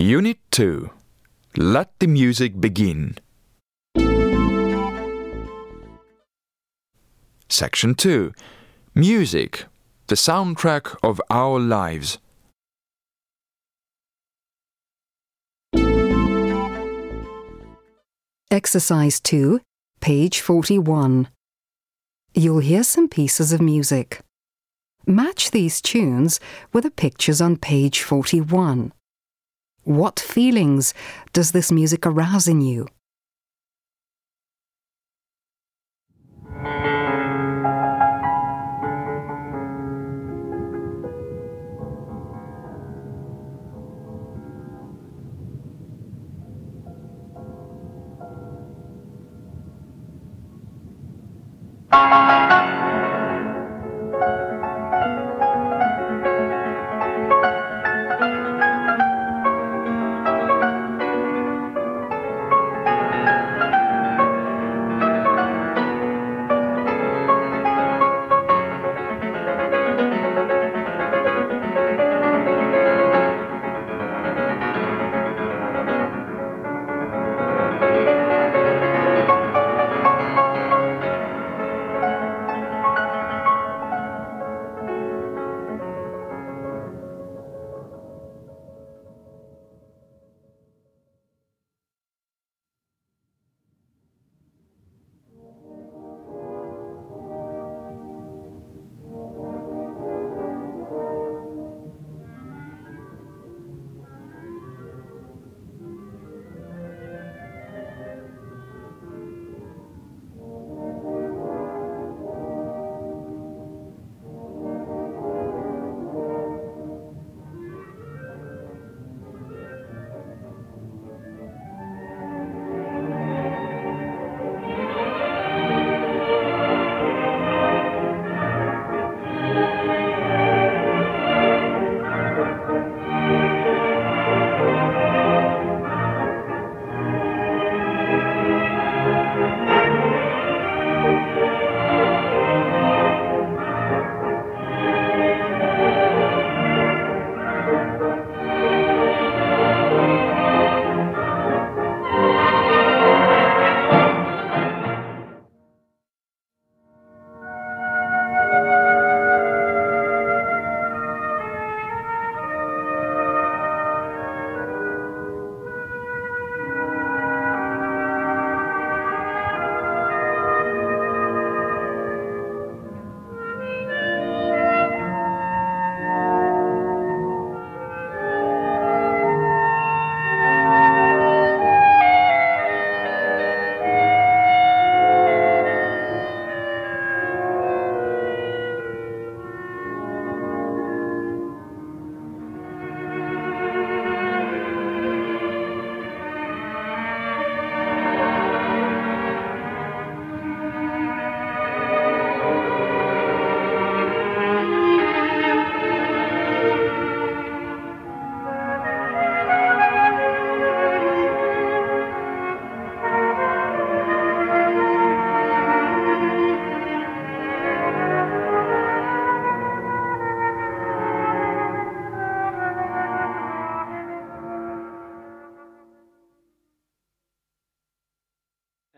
Unit 2 Let the music begin. Section 2 Music, the soundtrack of our lives. Exercise 2, page 41. You'll hear some pieces of music. Match these tunes with the pictures on page 41. What feelings does this music arouse in you?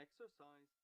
Exercise